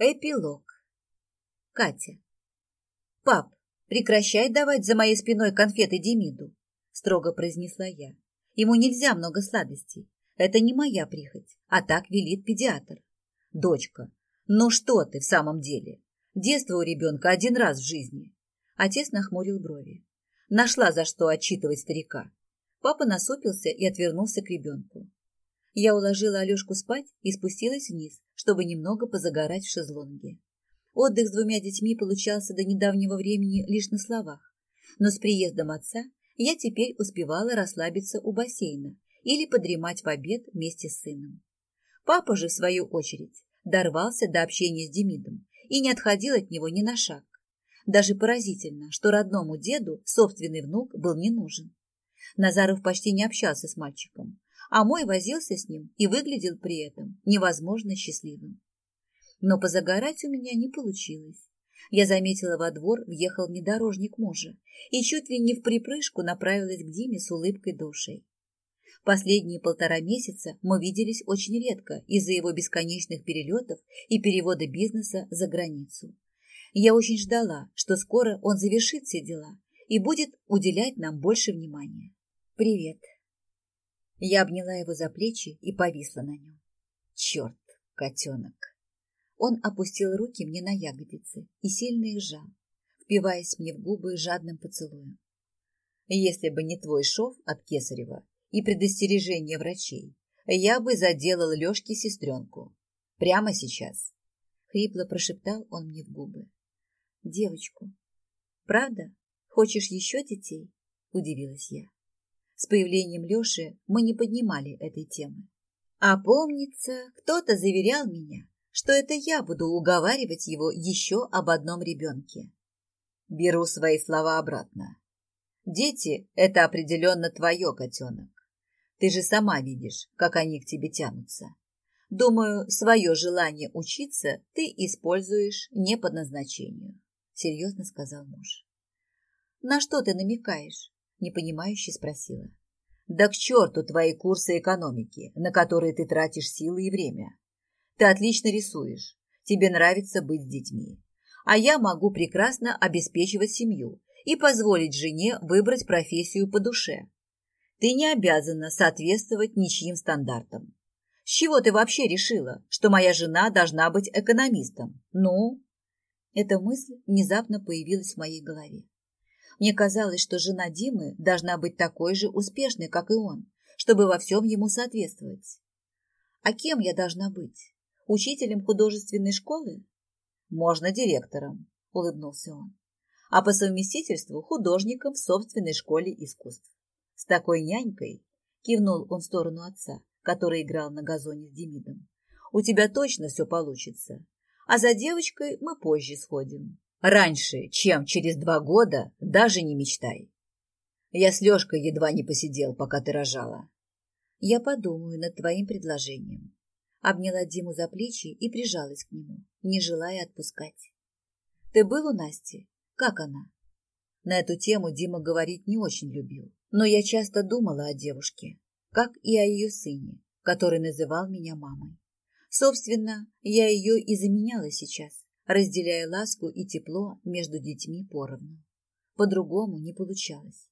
Эпилог. Катя. «Пап, прекращай давать за моей спиной конфеты Демиду», строго произнесла я. «Ему нельзя много сладостей. Это не моя прихоть, а так велит педиатр». «Дочка, ну что ты в самом деле? Детство у ребенка один раз в жизни». Отец нахмурил брови. Нашла за что отчитывать старика. Папа насупился и отвернулся к ребенку. Я уложила Алешку спать и спустилась вниз, чтобы немного позагорать в шезлонге. Отдых с двумя детьми получался до недавнего времени лишь на словах, но с приездом отца я теперь успевала расслабиться у бассейна или подремать в обед вместе с сыном. Папа же, в свою очередь, дорвался до общения с Демидом и не отходил от него ни на шаг. Даже поразительно, что родному деду собственный внук был не нужен. Назаров почти не общался с мальчиком, а мой возился с ним и выглядел при этом невозможно счастливым. Но позагорать у меня не получилось. Я заметила во двор въехал внедорожник мужа и чуть ли не в припрыжку направилась к Диме с улыбкой душей. Последние полтора месяца мы виделись очень редко из-за его бесконечных перелетов и перевода бизнеса за границу. Я очень ждала, что скоро он завершит все дела и будет уделять нам больше внимания. «Привет», я обняла его за плечи и повисла на нем. Черт, котенок. Он опустил руки мне на ягодицы и сильно их сжал, впиваясь мне в губы жадным поцелуем. Если бы не твой шов от Кесарева и предостережение врачей, я бы заделал Лешке сестренку. Прямо сейчас. Хрипло прошептал он мне в губы. Девочку. Правда? Хочешь еще детей? Удивилась я. С появлением Леши мы не поднимали этой темы. А помнится, кто-то заверял меня, что это я буду уговаривать его еще об одном ребенке. Беру свои слова обратно. Дети – это определенно твое, котенок. Ты же сама видишь, как они к тебе тянутся. Думаю, свое желание учиться ты используешь не по назначению, серьезно сказал муж. На что ты намекаешь? Непонимающе спросила. Да к черту твои курсы экономики, на которые ты тратишь силы и время. Ты отлично рисуешь, тебе нравится быть с детьми. А я могу прекрасно обеспечивать семью и позволить жене выбрать профессию по душе. Ты не обязана соответствовать ничьим стандартам. С чего ты вообще решила, что моя жена должна быть экономистом? Ну? Эта мысль внезапно появилась в моей голове. Мне казалось, что жена Димы должна быть такой же успешной, как и он, чтобы во всем ему соответствовать. А кем я должна быть? Учителем художественной школы? Можно директором, улыбнулся он. А по совместительству художником в собственной школе искусств. С такой нянькой, кивнул он в сторону отца, который играл на газоне с Демидом. У тебя точно все получится. А за девочкой мы позже сходим. Раньше, чем через два года, даже не мечтай. Я с Лешкой едва не посидел, пока ты рожала. Я подумаю над твоим предложением. Обняла Диму за плечи и прижалась к нему, не желая отпускать. Ты был у Насти? Как она? На эту тему Дима говорить не очень любил, но я часто думала о девушке, как и о ее сыне, который называл меня мамой. Собственно, я ее и заменяла сейчас разделяя ласку и тепло между детьми поровну. По-другому не получалось.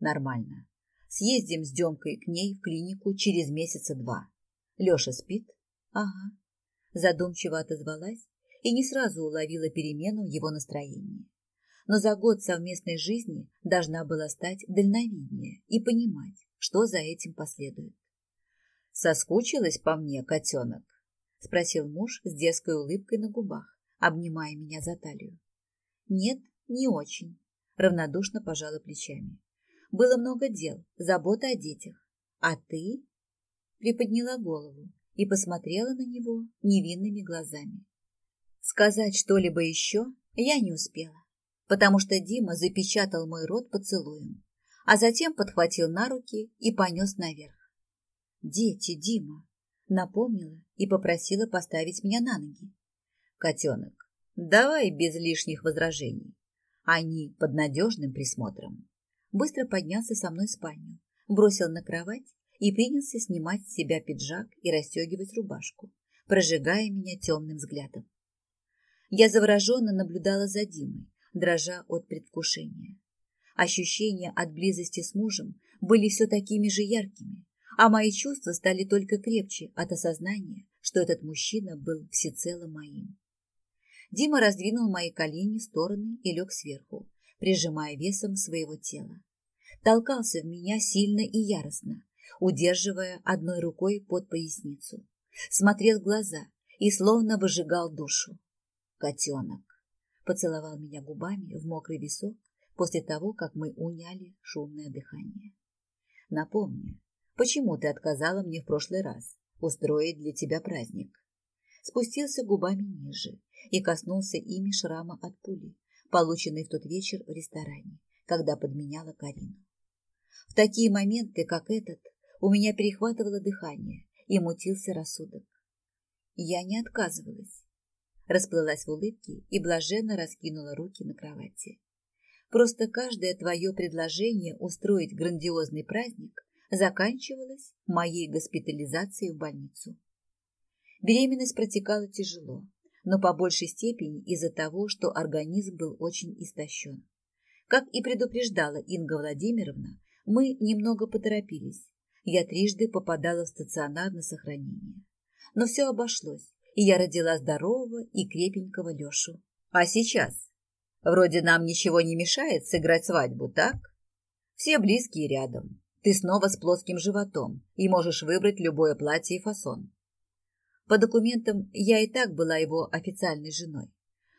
Нормально. Съездим с Демкой к ней в клинику через месяца два. Леша спит? Ага. Задумчиво отозвалась и не сразу уловила перемену его настроения. Но за год совместной жизни должна была стать дальновиднее и понимать, что за этим последует. «Соскучилась по мне, котенок?» – спросил муж с детской улыбкой на губах обнимая меня за талию. Нет, не очень, равнодушно пожала плечами. Было много дел, забота о детях. А ты? Приподняла голову и посмотрела на него невинными глазами. Сказать что-либо еще я не успела, потому что Дима запечатал мой рот поцелуем, а затем подхватил на руки и понес наверх. «Дети, Дима!» напомнила и попросила поставить меня на ноги. Котенок, давай без лишних возражений. Они под надежным присмотром. Быстро поднялся со мной в спальню, бросил на кровать и принялся снимать с себя пиджак и расстегивать рубашку, прожигая меня темным взглядом. Я завороженно наблюдала за Димой, дрожа от предвкушения. Ощущения от близости с мужем были все такими же яркими, а мои чувства стали только крепче от осознания, что этот мужчина был всецело моим. Дима раздвинул мои колени в стороны и лег сверху, прижимая весом своего тела. Толкался в меня сильно и яростно, удерживая одной рукой под поясницу. Смотрел в глаза и словно выжигал душу. Котенок поцеловал меня губами в мокрый висок после того, как мы уняли шумное дыхание. Напомни, почему ты отказала мне в прошлый раз устроить для тебя праздник? Спустился губами ниже и коснулся ими шрама от пули, полученной в тот вечер в ресторане, когда подменяла Карину. В такие моменты, как этот, у меня перехватывало дыхание и мутился рассудок. Я не отказывалась. Расплылась в улыбке и блаженно раскинула руки на кровати. Просто каждое твое предложение устроить грандиозный праздник заканчивалось моей госпитализацией в больницу. Беременность протекала тяжело, но по большей степени из-за того, что организм был очень истощен. Как и предупреждала Инга Владимировна, мы немного поторопились. Я трижды попадала в стационар на сохранение но все обошлось, и я родила здорового и крепенького Лешу. А сейчас? Вроде нам ничего не мешает сыграть свадьбу, так? Все близкие рядом. Ты снова с плоским животом и можешь выбрать любое платье и фасон. По документам я и так была его официальной женой,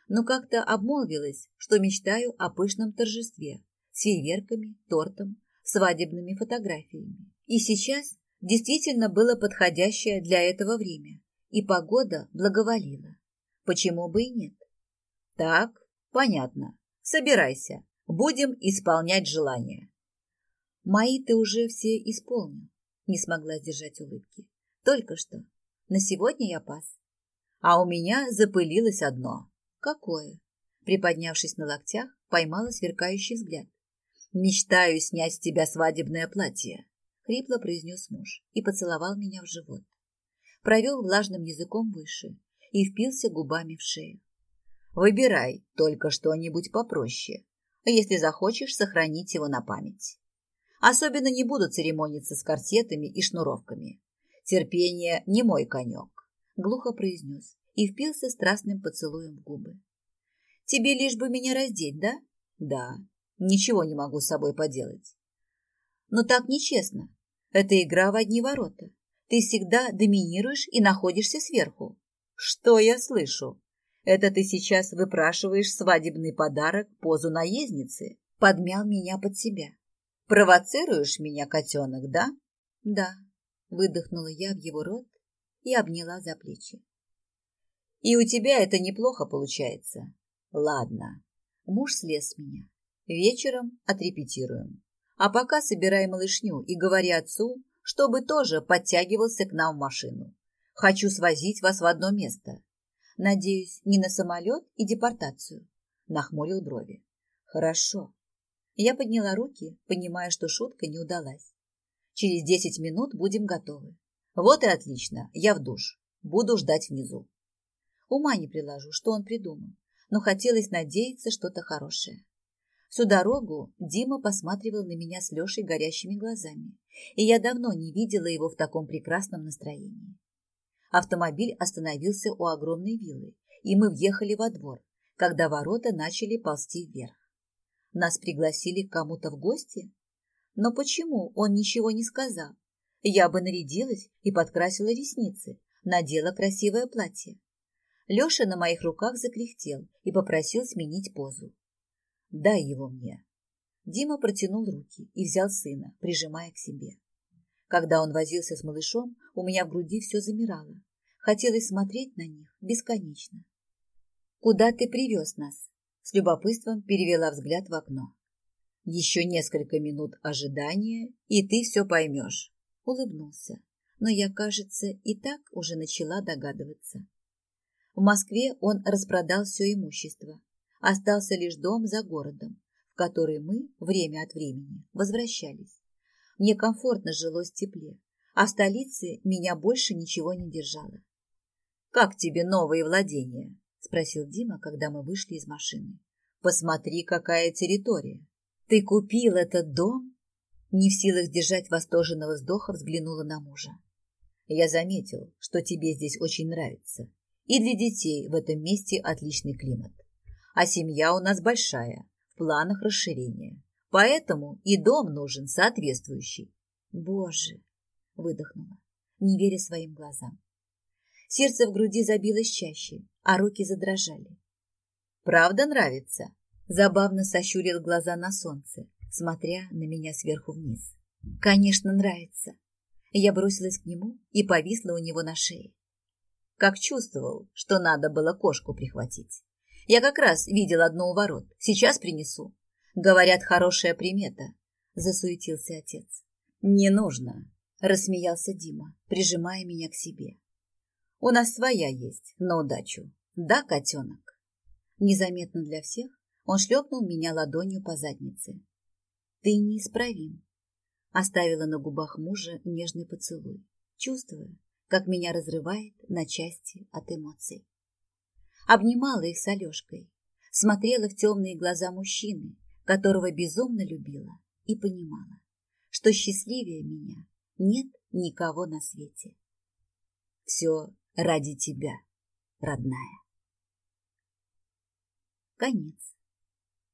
но как-то обмолвилась, что мечтаю о пышном торжестве с фейерверками, тортом, свадебными фотографиями. И сейчас Действительно было подходящее для этого время, и погода благоволила. Почему бы и нет? Так, понятно. Собирайся, будем исполнять желания. Мои ты уже все исполнил, не смогла сдержать улыбки. Только что. На сегодня я пас. А у меня запылилось одно. Какое? Приподнявшись на локтях, поймала сверкающий взгляд. Мечтаю снять с тебя свадебное платье хрипло произнес муж и поцеловал меня в живот. Провел влажным языком выше и впился губами в шею. Выбирай только что-нибудь попроще, если захочешь сохранить его на память. Особенно не буду церемониться с корсетами и шнуровками. Терпение не мой конек, глухо произнес и впился страстным поцелуем в губы. Тебе лишь бы меня раздеть, да? Да, ничего не могу с собой поделать. Но так нечестно. Это игра в одни ворота. Ты всегда доминируешь и находишься сверху. Что я слышу? Это ты сейчас выпрашиваешь свадебный подарок позу наездницы? Подмял меня под себя. Провоцируешь меня, котенок, да? Да. Выдохнула я в его рот и обняла за плечи. И у тебя это неплохо получается. Ладно. Муж слез с меня. Вечером отрепетируем. А пока собирай малышню и говори отцу, чтобы тоже подтягивался к нам в машину. Хочу свозить вас в одно место. Надеюсь, не на самолет и депортацию. Нахмурил брови. Хорошо. Я подняла руки, понимая, что шутка не удалась. Через десять минут будем готовы. Вот и отлично, я в душ. Буду ждать внизу. Ума не приложу, что он придумал, но хотелось надеяться что-то хорошее. Всю дорогу Дима посматривал на меня с Лешей горящими глазами, и я давно не видела его в таком прекрасном настроении. Автомобиль остановился у огромной виллы, и мы въехали во двор, когда ворота начали ползти вверх. Нас пригласили к кому-то в гости? Но почему он ничего не сказал? Я бы нарядилась и подкрасила ресницы, надела красивое платье. Леша на моих руках закряхтел и попросил сменить позу. Дай его мне. Дима протянул руки и взял сына, прижимая к себе. Когда он возился с малышом, у меня в груди все замирало. Хотелось смотреть на них бесконечно. «Куда ты привез нас?» С любопытством перевела взгляд в окно. «Еще несколько минут ожидания, и ты все поймешь», — улыбнулся. Но я, кажется, и так уже начала догадываться. В Москве он распродал все имущество, Остался лишь дом за городом, в который мы время от времени возвращались. Мне комфортно жилось тепле, а в столице меня больше ничего не держало. «Как тебе новые владения?» спросил Дима, когда мы вышли из машины. Посмотри, какая территория. Ты купил этот дом? Не в силах сдержать восторженного вздоха, взглянула на мужа. Я заметил, что тебе здесь очень нравится. И для детей в этом месте отличный климат. А семья у нас большая, в планах расширения. Поэтому и дом нужен соответствующий. Боже, выдохнула, не веря своим глазам. Сердце в груди забилось чаще, а руки задрожали. «Правда нравится?» Забавно сощурил глаза на солнце, смотря на меня сверху вниз. «Конечно, нравится». Я бросилась к нему и повисла у него на шее. Как чувствовал, что надо было кошку прихватить. Я как раз видел одну у ворот. Сейчас принесу. Говорят, хорошая примета. Засуетился отец. Не нужно, рассмеялся Дима, прижимая меня к себе. У нас своя есть, на удачу. Да, котенок? Незаметно для всех он шлепнул меня ладонью по заднице. Ты неисправим. Оставила на губах мужа нежный поцелуй, чувствуя, как меня разрывает на части от эмоций. Обнимала их с Алешкой, смотрела в темные глаза мужчины, которого безумно любила и понимала, что счастливее меня нет никого на свете. Все ради тебя, родная. Конец.